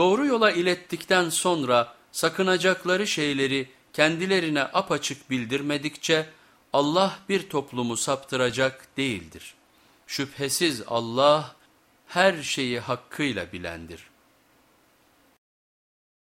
Doğru yola ilettikten sonra sakınacakları şeyleri kendilerine apaçık bildirmedikçe Allah bir toplumu saptıracak değildir. Şüphesiz Allah her şeyi hakkıyla bilendir.